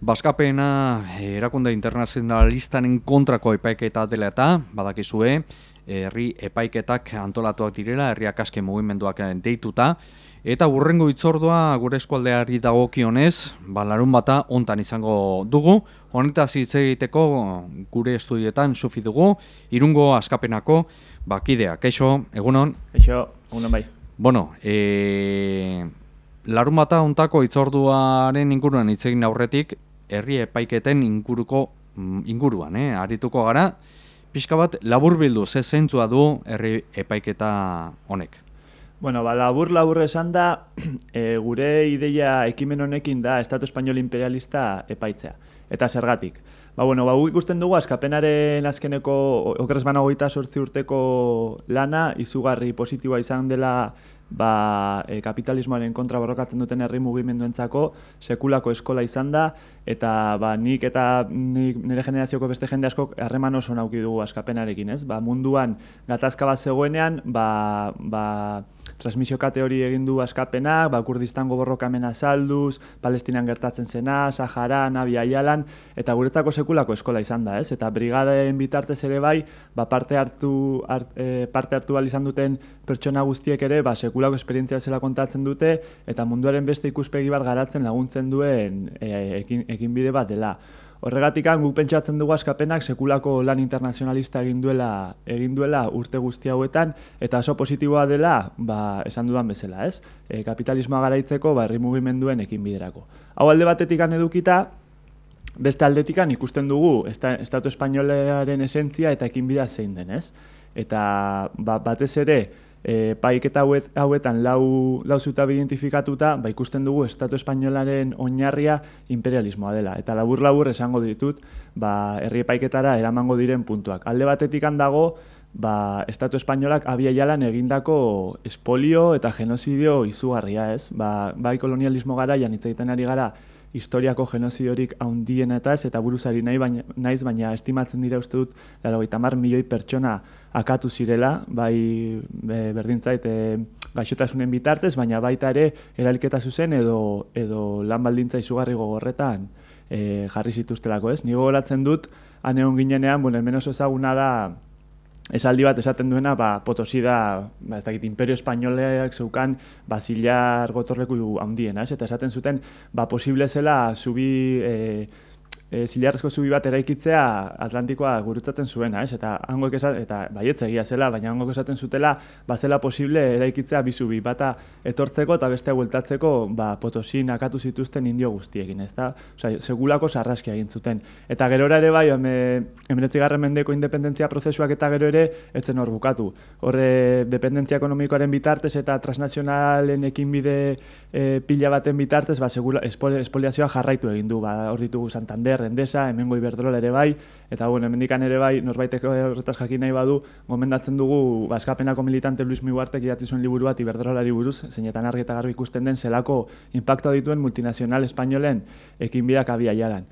Baskapena erakunde internazionalistaren kontrako epaiketa dela eta badakizue herri epaiketak antolatuak direla herriak aske mugimenduak deituta. Eta burrengo itzordua gure eskualdeari dagokionez ba larun bata hontan izango dugu. Honetaz hitz egiteko gure estudietan sufi dugu irungo askapenako bakidea. Kaixo egunon? Kaixo egunon bai. Bueno eh larun bata hontako itzorduaren inguruan hitz egin aurretik herri epaiketen inguruko mm, inguruan, eh? arituko gara, pixka bat labur bildu, ze zentzua du herri epaiketa honek? Bueno, ba, labur labur esan da, e, gure ideia ekimen honekin da Estatu Espainol Imperialista epaitzea. Eta zergatik. Ba, bueno, ba, ikusten dugu, askapenaren azkeneko, okeres banagoita sortzi urteko lana, izugarri positiboa izan dela ba, e, kapitalismoaren kontra borrokatzen duten herri mugimenduentzako sekulako eskola izan da eta ba, nik eta nik, nire generazioko beste jende asko harreman oso nauki dugu askapenarekin, ez? Ba, munduan gatazka bat zegoenean, ba, ba, transmisio kate hori egin du askapena, ba, Kurdistango borrokamen azalduz, Palestinan gertatzen zena, Sahara, Nabi Aialan, eta guretzako sekulako eskola izan da, ez? Eta brigaden bitartez ere bai, ba, parte hartu, art, e, parte hartu izan duten pertsona guztiek ere, ba, sekulako esperientzia zela kontatzen dute, eta munduaren beste ikuspegi bat garatzen laguntzen duen e, ekin, egin bide bat dela. Horregatik guk pentsatzen dugu askapenak sekulako lan internazionalista egin duela, egin duela urte guzti hauetan eta oso positiboa dela, ba, esan dudan bezala, ez? E, kapitalismoa garaitzeko ba herri mugimenduen ekin biderako. Hau alde batetik edukita, beste aldetikan ikusten dugu estatu espainolearen esentzia eta ekin bidea zein den, ez? Eta ba, batez ere, e, paiketa hauet, hauetan lau, lau zutab identifikatuta, ba, ikusten dugu Estatu Espainolaren oinarria imperialismoa dela. Eta labur-labur esango ditut, ba, herri paiketara eramango diren puntuak. Alde batetik dago, ba, Estatu Espainolak abia jalan egindako espolio eta genozidio izugarria ez. Ba, bai kolonialismo gara, janitzaiten ari gara, historiako genozidiorik haundien eta eta buruzari nahi baina, naiz, baina estimatzen dira uste dut, laro mar milioi pertsona akatu zirela, bai be, berdintzait e, gaixotasunen bitartez, baina baita ere eraliketa zuzen edo, edo lan baldintza izugarri gogorretan e, jarri zituztelako ez. Nigo goratzen dut, aneon ginenean, bueno, hemen oso ezaguna da, esaldi bat esaten duena, ba, potosi da, ba, ez dakit, imperio espainoleak zeukan basilar gotorleku handiena, ez? Eta esaten zuten, ba, posible zela, zubi, e, e, zilarrezko zubi bat eraikitzea Atlantikoa gurutzatzen zuena, ez? Eta hangoek esaten, eta baietze egia zela, baina hangoek esaten zutela, ba zela posible eraikitzea bi zubi bata etortzeko eta bestea bueltatzeko, ba Potosin akatu zituzten indio guztiekin, ezta? Osea, segulako sarraskia egin zuten. Eta gerora ere bai, 19. mendeko independentzia prozesuak eta gero ere etzen hor bukatu. Horre dependentzia ekonomikoaren bitartez eta transnazionalen ekinbide e, pila baten bitartez, ba segula espoliazioa jarraitu egin du, ba hor ditugu Santander Endesa, hemengo Iberdrola ere bai, eta bueno, hemendikan ere bai, norbaiteko horretaz jakin nahi badu, gomendatzen dugu baskapenako militante Luis Miguartek idatzi zuen liburu bat Iberdrolari buruz, zeinetan argi eta garbi ikusten den zelako impacto dituen multinazional espainolen ekin bidak abia jalan.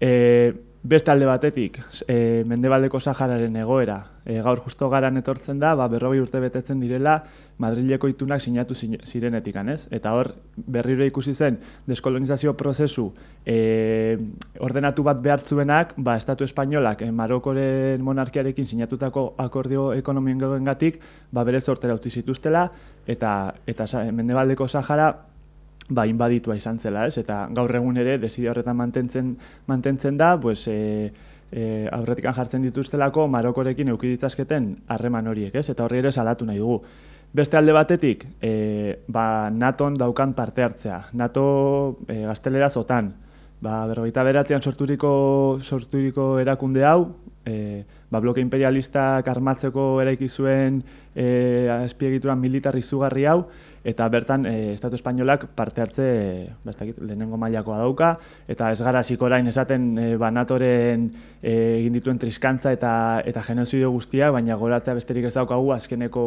E, Beste alde batetik, e, Mendebaldeko Sahararen egoera, e, gaur justo garan etortzen da, ba, berrogi urte betetzen direla Madrileko itunak sinatu zirenetik, ez? Eta hor, berriro ikusi zen, deskolonizazio prozesu e, ordenatu bat behartzuenak, ba, Estatu Espainolak, e, Marokoren monarkiarekin sinatutako akordio ekonomien gatik, ba, bere zortera utzi zituztela, eta, eta Mendebaldeko Sahara ba, inbaditua izan zela, ez? Eta gaur egun ere, deside horretan mantentzen, mantentzen da, pues, e, e, aurretik jartzen dituztelako Marokorekin eukiditzazketen harreman horiek, ez? Eta horri ere salatu nahi dugu. Beste alde batetik, e, ba, naton daukan parte hartzea. NATO e, gaztelera zotan. Ba, berrogeita beratzean sorturiko, sorturiko erakunde hau, e, ba, bloke imperialistak armatzeko eraiki zuen e, espiegituran militar izugarri hau, eta bertan e, Estatu Espainolak parte hartze ba, lehenengo mailakoa dauka, eta ez gara zikorain esaten e, banatoren e, egin dituen triskantza eta eta genozidio guztia, baina goratzea besterik ez daukagu azkeneko,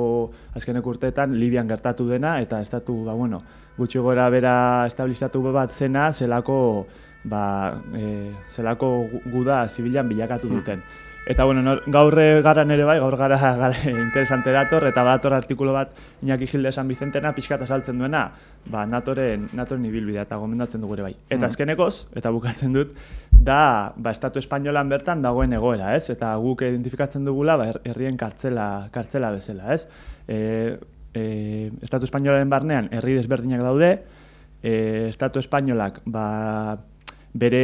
azkeneko urteetan Libian gertatu dena, eta Estatu, ba, bueno, gutxi gora bera estabilizatu bat zena, zelako, ba, e, zelako guda zibilan bilakatu hmm. Eta bueno, nor, gaur gara nere bai, gaur gara, gara interesante dator, eta dator artikulo bat Iñaki Gilde San Vicentena pixka eta saltzen duena, ba, natoren, natoren ibilbidea eta gomendatzen dugu ere bai. Eta mm. azkenekoz, eta bukatzen dut, da, ba, Estatu Espainolan bertan dagoen egoera, ez? Eta guk identifikatzen dugula, ba, herrien kartzela, kartzela bezala, ez? E, e, Estatu Espainolaren barnean, herri desberdinak daude, e, Estatu Espainolak, ba, bere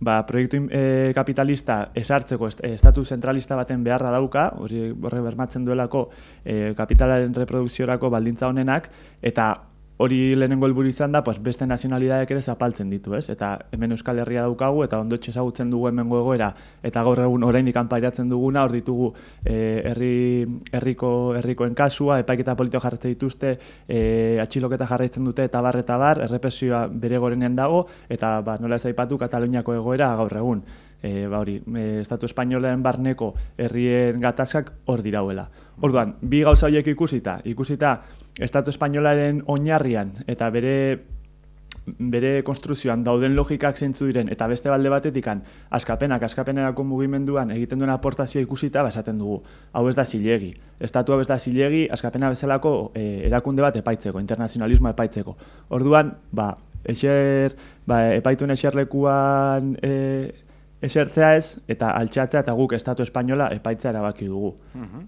ba, proiektu e, kapitalista esartzeko estatu zentralista baten beharra dauka, hori horre bermatzen duelako e, kapitalaren reprodukziorako baldintza honenak, eta hori lehenengo helburu izan da, pues, beste nazionalidadeak ere zapaltzen ditu, ez? Eta hemen Euskal Herria daukagu, eta ondo ezagutzen dugu hemen egoera, eta gaur egun oraindik kanpairatzen duguna, hor ditugu e, herri, herriko, herrikoen kasua, epaiketa politiko jarratzen dituzte, e, atxiloketa jarraitzen dute, eta bar, eta bar, errepresioa bere gorenean dago, eta ba, nola ez aipatu Kataluniako egoera gaur egun. E, ba hori, e, Estatu Espainolean barneko herrien gatazkak hor dirauela. Orduan, bi gauza horiek ikusita, ikusita Estatu Espainolaren oinarrian eta bere bere konstruzioan dauden logikak zeintzu diren eta beste balde batetikan askapenak askapenerako mugimenduan egiten duen aportazioa ikusita basaten dugu. Hau ez da zilegi. Estatu hau ez da zilegi askapena bezalako e, erakunde bat epaitzeko, internazionalismo epaitzeko. Orduan, ba, eser, ba, epaituen eserlekuan e, esertzea ez eta altxatzea eta guk Estatu Espainola epaitza erabaki dugu. Mhm.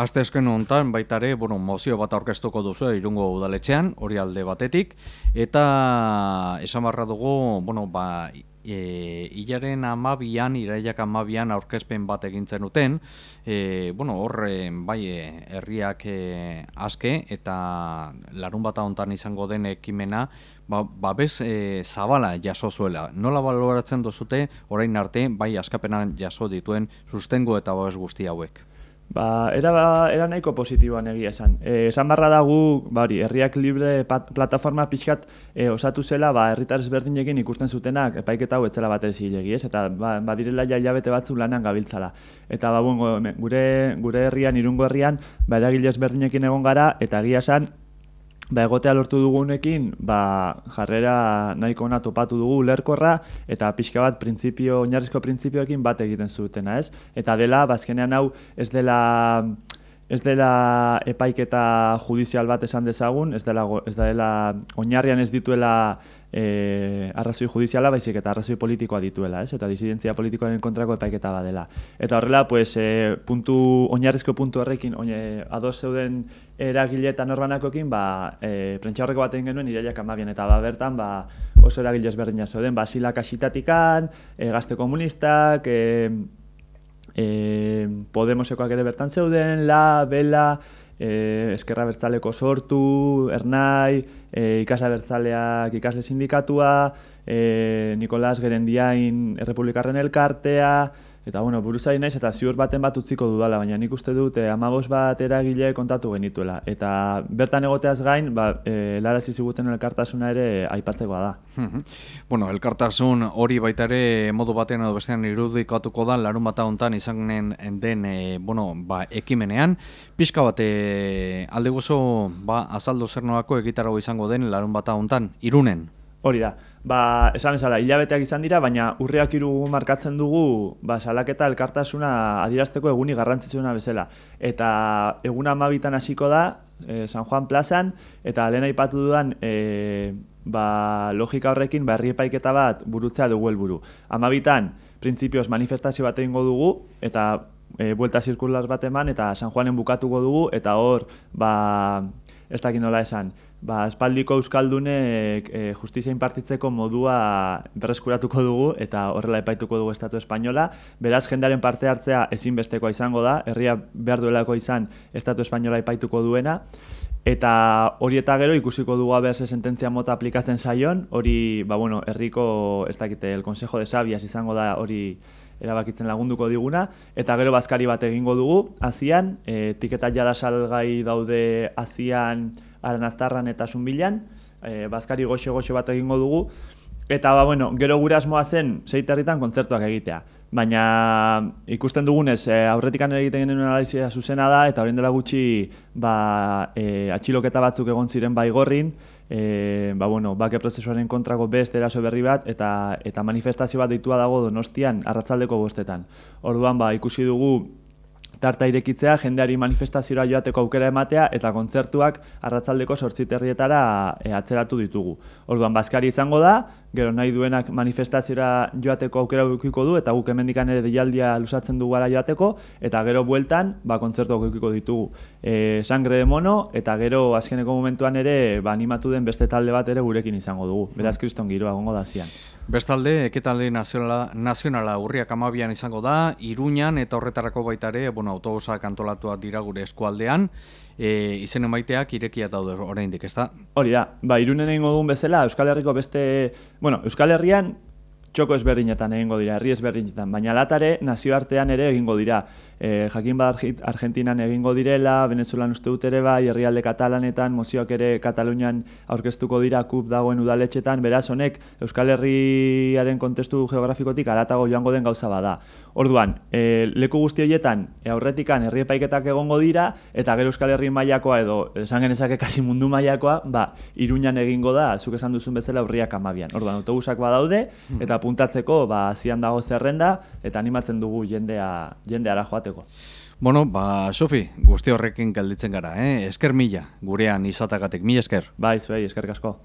Aste esken honetan baitare, bueno, mozio bat aurkeztuko duzu irungo udaletxean, hori alde batetik, eta esan barra dugu, bueno, ba, e, hilaren amabian, iraiak amabian aurkezpen bat egintzen duten, e, bueno, horre, bai, e, herriak e, aske, eta larun bat hontan izango den ekimena, ba, ba bez e, zabala jaso zuela. Nola baloratzen duzute, orain arte, bai, askapenan jaso dituen sustengo eta babes guzti hauek? Ba, era, era nahiko positiboan egia esan. E, esan barra dagu, bari, herriak libre pat, plataforma pixkat e, osatu zela, ba, herritar ezberdinekin ikusten zutenak, epaiketa hau etzela bat ez ez? Eta, ba, badirela ja hilabete batzu lanan gabiltzala. Eta, ba, gure, gure herrian, irungo herrian, ba, eragile ezberdinekin egon gara, eta egia esan, ba, egotea lortu dugunekin, ba, jarrera nahiko ona topatu dugu lerkorra eta pixka bat printzipio, oinarrizko printzipioekin bat egiten zutena, ez? Eta dela, bazkenean hau, ez dela ez dela epaiketa judizial bat esan dezagun, ez dela, ez dela oinarrian ez dituela e, arrazoi judiziala baizik eta arrazoi politikoa dituela, ez? Eta disidentzia politikoaren kontrako epaiketa badela. Eta horrela, pues, e, puntu, oinarrizko puntu horrekin, oine, ados zeuden eragile eta norbanakoekin, ba, e, prentsa horreko baten genuen, iraiak amabian, eta ba, bertan, ba, oso eragile ezberdina zeuden, ba, silak asitatikan, e, gazte komunistak, e, e, Podemosekoak ere bertan zeuden, la, bela, e, eskerra bertzaleko sortu, ernai, e, ikasla bertzaleak ikasle sindikatua, e, Nikolas Gerendiain Errepublikarren elkartea, Eta bueno, buruzari naiz eta ziur baten bat utziko dudala, baina nik uste dut eh, amabos bat eragile kontatu genituela. Eta bertan egoteaz gain, ba, e, lara ziziguten elkartasuna ere aipatzekoa da. bueno, elkartasun hori baita ere modu batean edo bestean irudikatuko da, larun bat hontan izanen den e, bueno, ba, ekimenean. Pizka bat e, alde gozo ba, azaldo zer egitarago izango den larun bat hontan, irunen. Hori da. Ba, esan bezala, hilabeteak izan dira, baina urriak iru markatzen dugu ba, salaketa elkartasuna adirazteko eguni garrantzitsuna bezala. Eta eguna amabitan hasiko da, e, San Juan plazan, eta lehen aipatu dudan e, ba, logika horrekin ba, epaiketa bat burutzea dugu helburu. Amabitan, printzipioz manifestazio bat egingo dugu, eta e, buelta zirkular bat eman, eta San Juanen bukatuko dugu, eta hor, ba, ez dakit nola esan, ba, espaldiko euskaldunek e, justizia inpartitzeko modua berreskuratuko dugu eta horrela epaituko dugu Estatu Espainola. Beraz, jendaren parte hartzea ezinbestekoa izango da, herria behar duelako izan Estatu Espainola epaituko duena. Eta hori eta gero ikusiko dugu haber ze sententzia mota aplikatzen zaion, hori, ba bueno, herriko, ez dakite, el Consejo de Sabias izango da hori erabakitzen lagunduko diguna, eta gero bazkari bat egingo dugu, azian, e, tiketa jada salgai daude azian, aranaztarran eta zunbilan, e, bazkari goxo-goxo bat egingo dugu, eta ba, bueno, gero gure asmoa zen zeiterritan kontzertuak egitea. Baina ikusten dugunez, e, aurretikan egiten genuen analizia zuzena da, eta horien dela gutxi ba, e, atxiloketa batzuk egon ziren baigorrin, e, ba, bueno, bake prozesuaren kontrako beste eraso berri bat, eta, eta manifestazio bat deitua dago donostian arratzaldeko bostetan. Orduan, ba, ikusi dugu tarta irekitzea, jendeari manifestaziora joateko aukera ematea, eta kontzertuak arratzaldeko sortziterrietara e, atzeratu ditugu. Orduan, bazkari izango da, gero nahi duenak manifestaziora joateko aukera ukiko du, eta guk hemendikan ere deialdia lusatzen du gara joateko, eta gero bueltan, ba, kontzertuak ukiko ditugu. E, sangre de mono, eta gero azkeneko momentuan ere, ba, animatu den beste talde bat ere gurekin izango dugu. Beraz, kriston giroa, gongo da zian. Bestalde, eketalde nazionala, nazionala urriak amabian izango da, Iruñan eta horretarako baita ere, bueno, autobusak antolatuak dira gure eskualdean, e, izen emaiteak irekia daude oraindik, ezta? Hori da, ba, irunen egingo dugun bezala, Euskal Herriko beste, bueno, Euskal Herrian txoko ezberdinetan egingo dira, herri ezberdinetan, baina latare nazioartean ere egingo dira. E, jakin bad Argentinan egingo direla, Venezuelan uste dut ere bai, herrialde katalanetan, mozioak ere Katalunian aurkeztuko dira kup dagoen udaletxetan, beraz honek Euskal Herriaren kontestu geografikotik aratago joango den gauza bada. Orduan, e, leku guzti horietan e, aurretikan herri epaiketak egongo dira, eta gero Euskal Herri mailakoa edo esan genezake kasi mundu mailakoa, ba, iruñan egingo da, zuk esan duzun bezala urriak amabian. Orduan, autobusak badaude, eta puntatzeko, ba, zian dago zerrenda, eta animatzen dugu jendea, jendeara joateko. Bueno, ba, Sofi, guzti horrekin galditzen gara, eh? Esker mila, gurean izatagatek, mila esker. Bai, zuei, eskerrik asko.